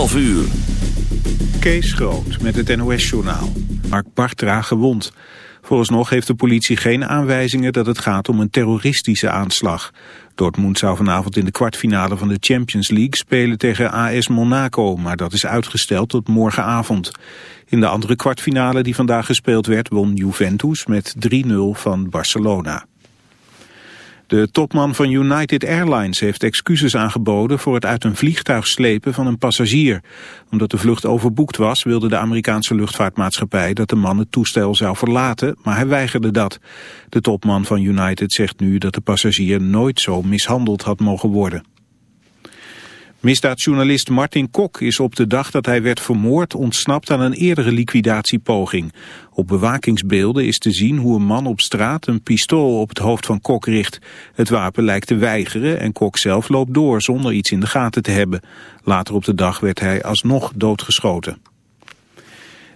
12 uur. Kees Groot met het NOS-journaal. Mark Bartra gewond. Vooralsnog heeft de politie geen aanwijzingen dat het gaat om een terroristische aanslag. Dortmund zou vanavond in de kwartfinale van de Champions League spelen tegen AS Monaco, maar dat is uitgesteld tot morgenavond. In de andere kwartfinale die vandaag gespeeld werd won Juventus met 3-0 van Barcelona. De topman van United Airlines heeft excuses aangeboden voor het uit een vliegtuig slepen van een passagier. Omdat de vlucht overboekt was, wilde de Amerikaanse luchtvaartmaatschappij dat de man het toestel zou verlaten, maar hij weigerde dat. De topman van United zegt nu dat de passagier nooit zo mishandeld had mogen worden. Misdaadjournalist Martin Kok is op de dag dat hij werd vermoord ontsnapt aan een eerdere liquidatiepoging. Op bewakingsbeelden is te zien hoe een man op straat een pistool op het hoofd van Kok richt. Het wapen lijkt te weigeren en Kok zelf loopt door zonder iets in de gaten te hebben. Later op de dag werd hij alsnog doodgeschoten.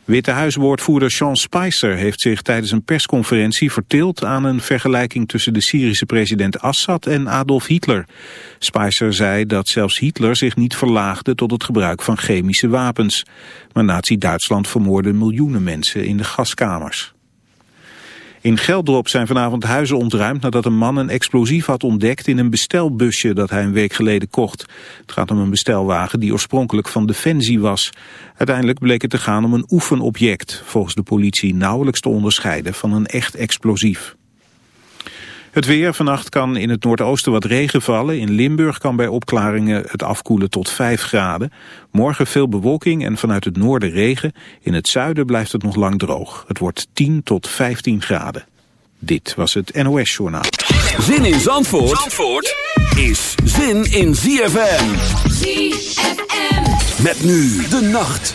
Witte Huiswoordvoerder Sean Spicer heeft zich tijdens een persconferentie verteeld aan een vergelijking tussen de Syrische president Assad en Adolf Hitler. Spicer zei dat zelfs Hitler zich niet verlaagde tot het gebruik van chemische wapens. Maar nazi-Duitsland vermoorde miljoenen mensen in de gaskamers. In Geldrop zijn vanavond huizen ontruimd nadat een man een explosief had ontdekt in een bestelbusje dat hij een week geleden kocht. Het gaat om een bestelwagen die oorspronkelijk van Defensie was. Uiteindelijk bleek het te gaan om een oefenobject, volgens de politie nauwelijks te onderscheiden van een echt explosief. Het weer. Vannacht kan in het noordoosten wat regen vallen. In Limburg kan bij opklaringen het afkoelen tot 5 graden. Morgen veel bewolking en vanuit het noorden regen. In het zuiden blijft het nog lang droog. Het wordt 10 tot 15 graden. Dit was het NOS Journaal. Zin in Zandvoort, Zandvoort is zin in ZFM. ZFM. Met nu de nacht.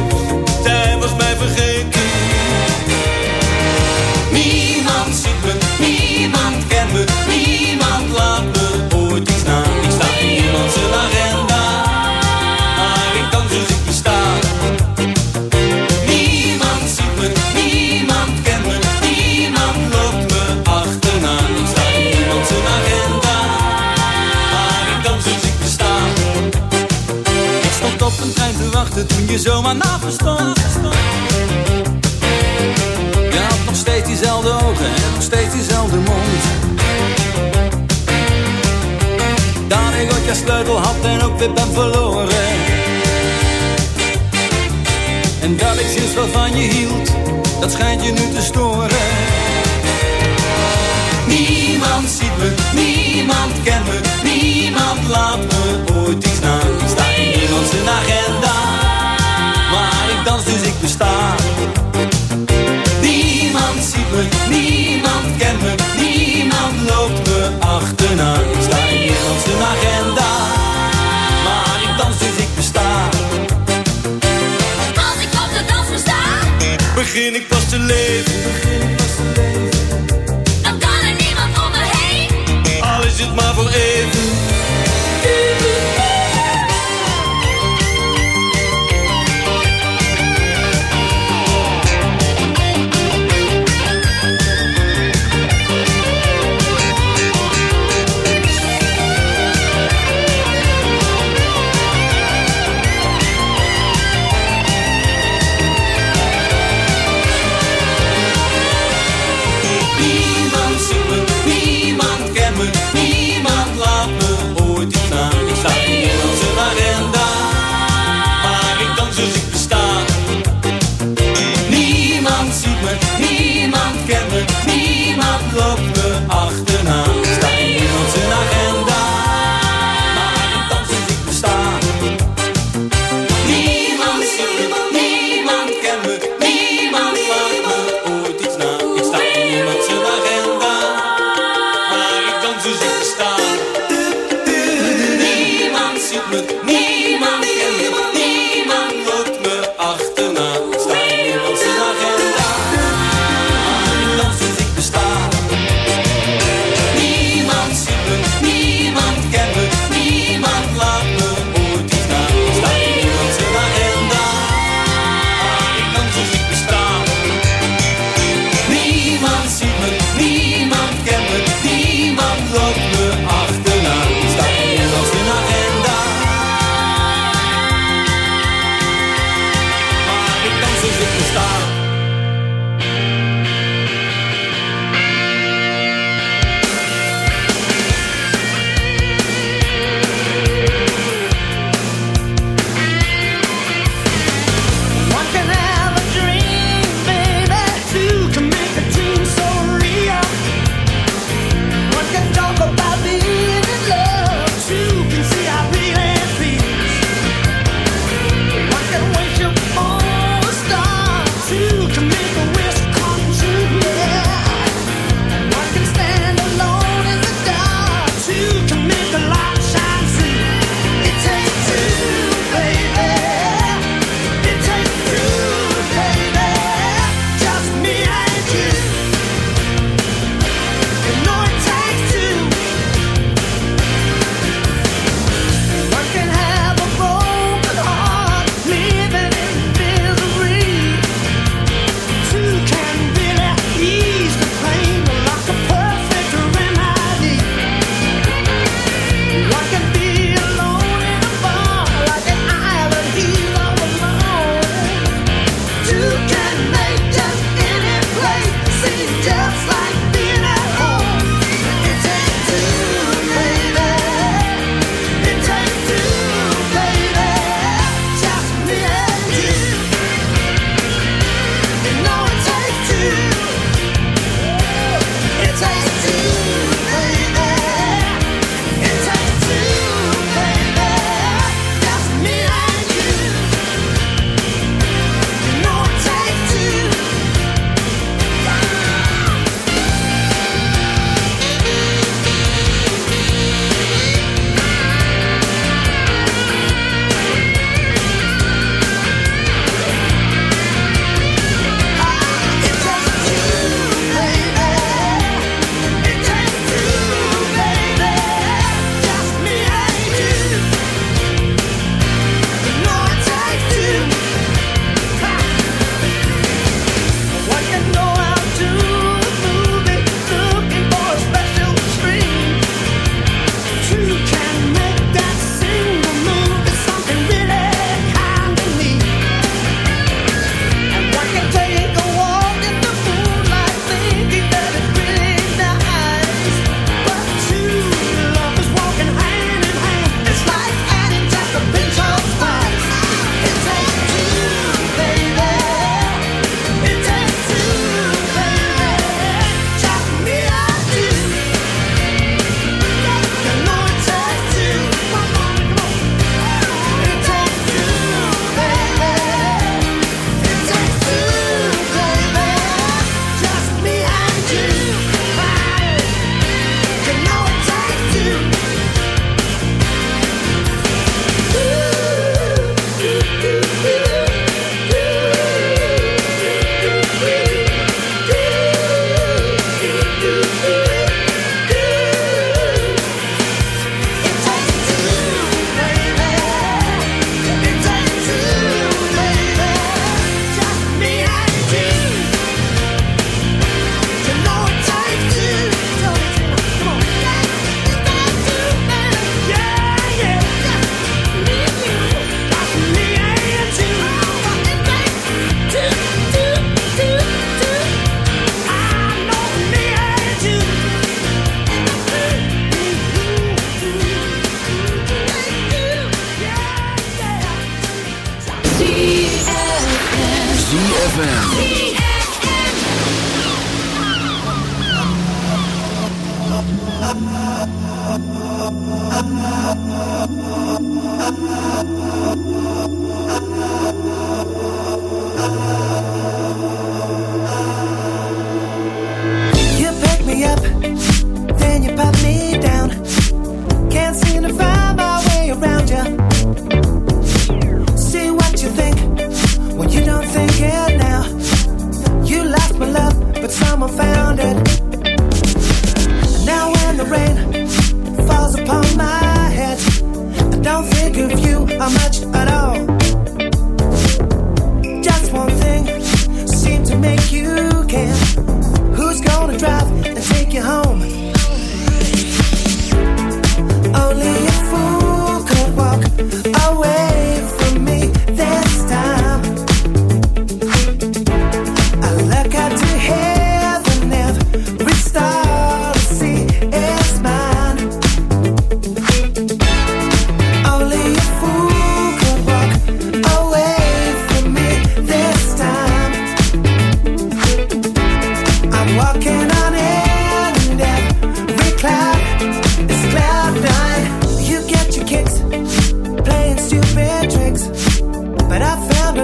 Je had nog steeds diezelfde ogen en nog steeds diezelfde mond. Dat ik je sleutel had en ook weer ben verloren. En dat ik sinds wel van je hield, dat schijnt je nu te storen. Niemand ziet me, niemand kent me, niemand laat me ooit iets na. In zijn agenda, ik dans dus ik besta. Niemand ziet me, niemand kent me, niemand loopt me achterna. Ik sta in niemand zijn agenda, maar ik dans dus ik besta. Als ik op de dansvloer sta, Begin ik pas te leven, dan kan er niemand om me heen. al is het maar voor even.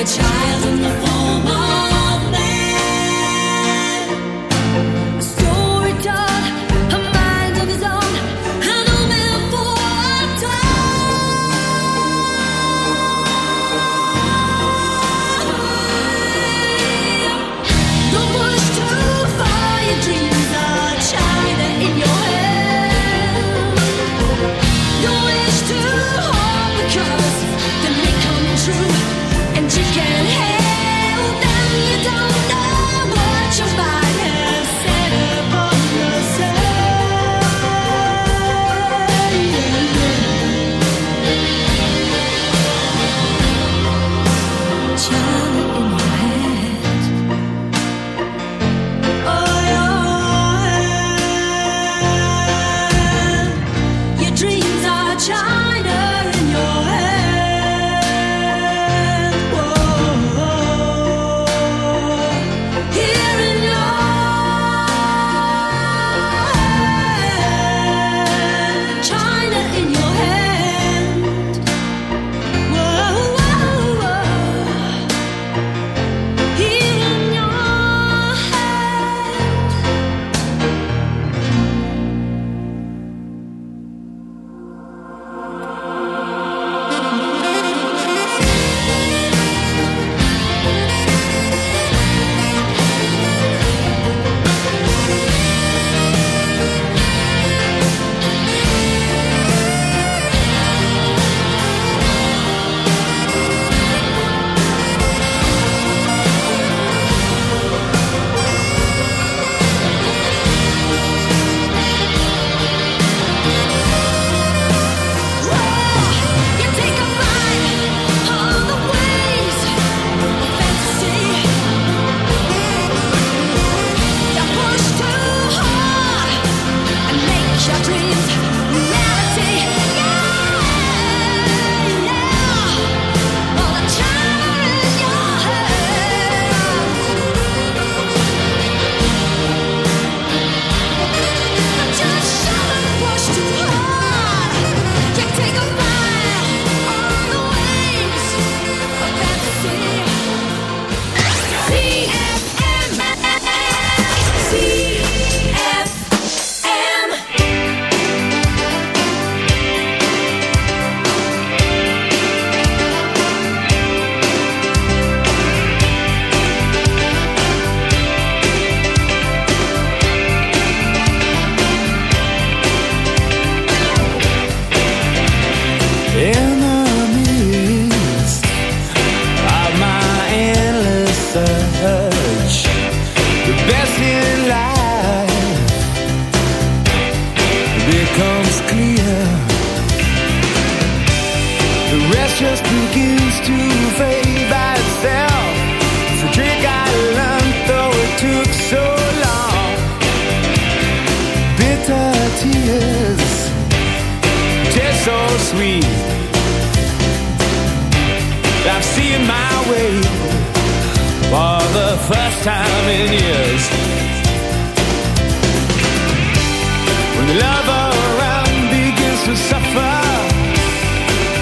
A child in the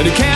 but it can't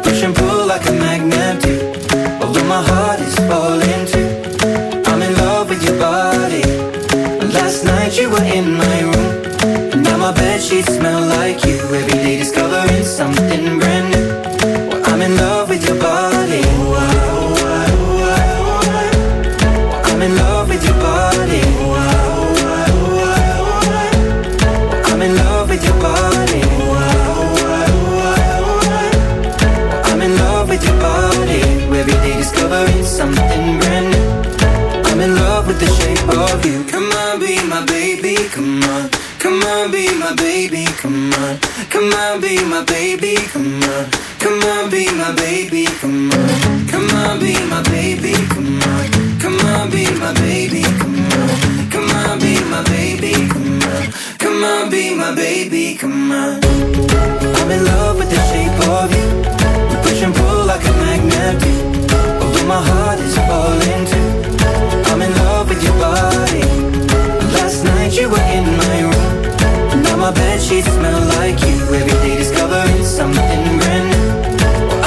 Sheets smell like you. Every day discovering something brand new.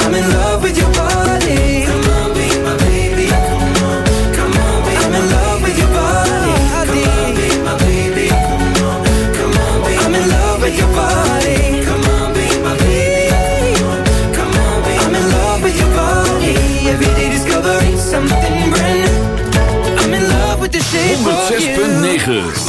I'm in love with your body. Come on, be my baby. Come on, come on, be I'm in love with your body. Come on, be my baby. Come on, come on, be I'm in love with your body. Come on, be my baby. Come on, come on, be I'm in love with your body. Every day discovering something brand new. I'm in love with the shape of you. 106.9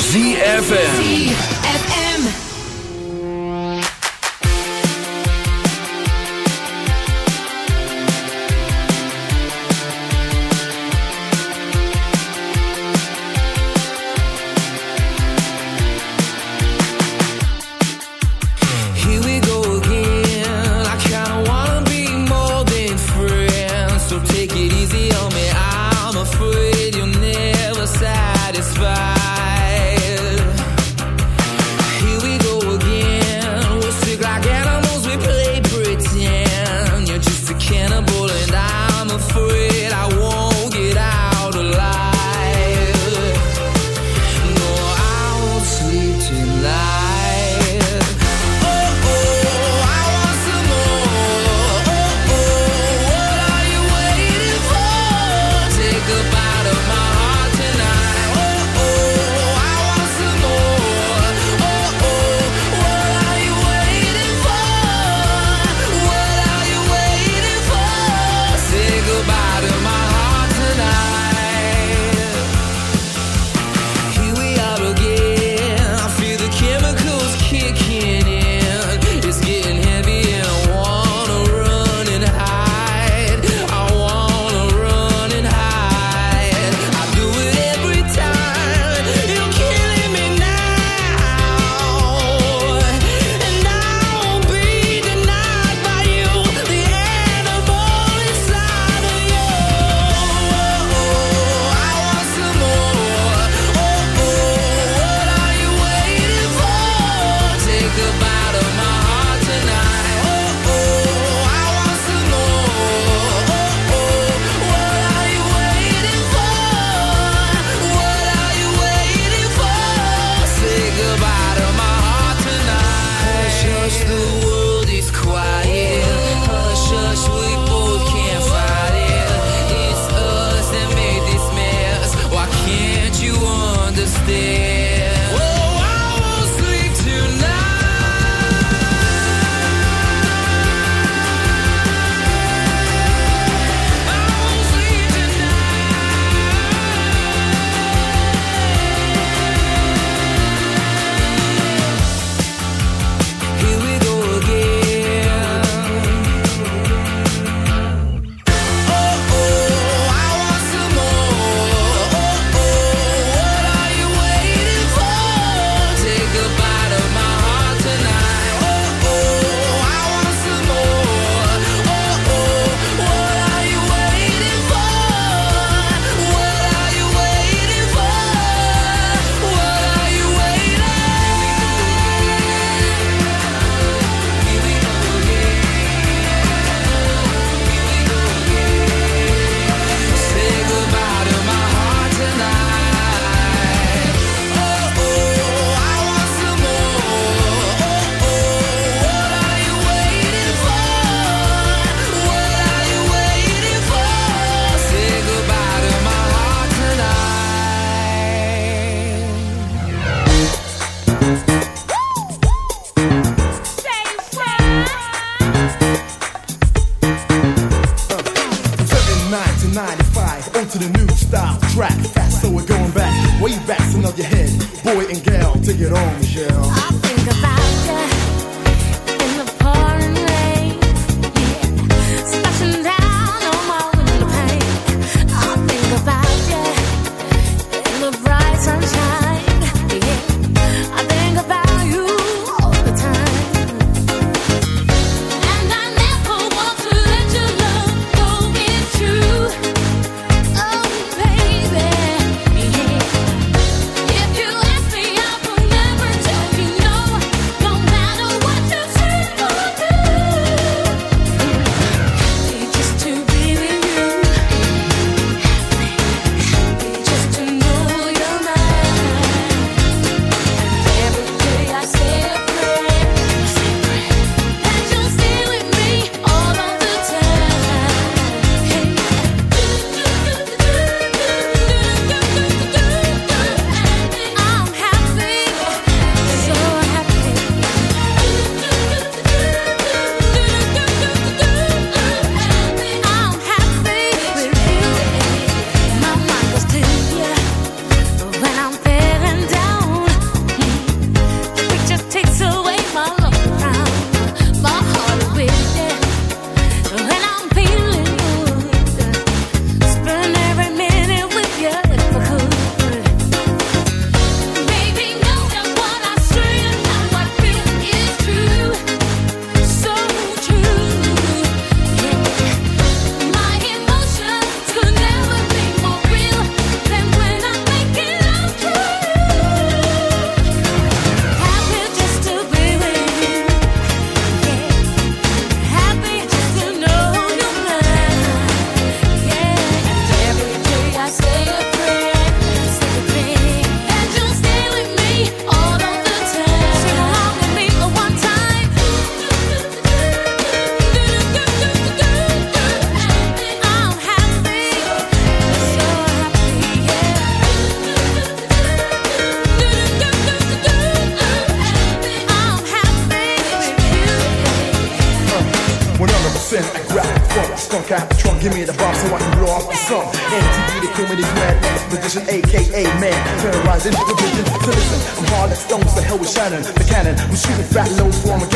no form of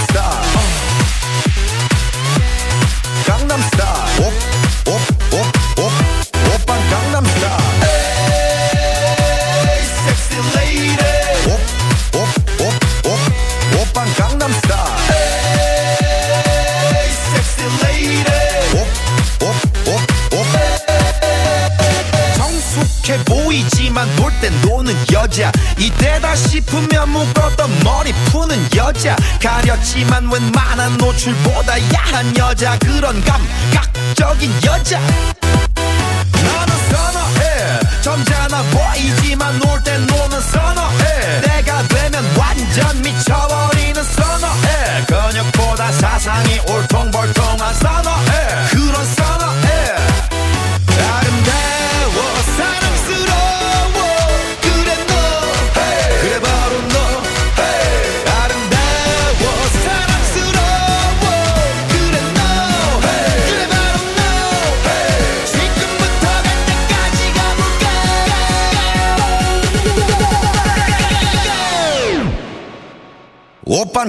하지만 웬만한 노출보다 야한 여자 그런 감각적인 여자. 나는 선어해. 점잖아 보이지만 놀 때 노는 선어해. 내가 되면 완전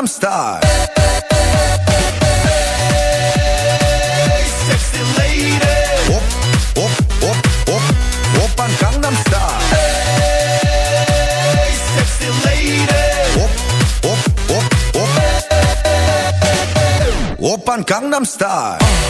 Gangnam Style. Hey, sexy lady. Op, op, op, op, Gangnam Star. Hey, sexy lady. Op, op, op, op. Gangnam Style.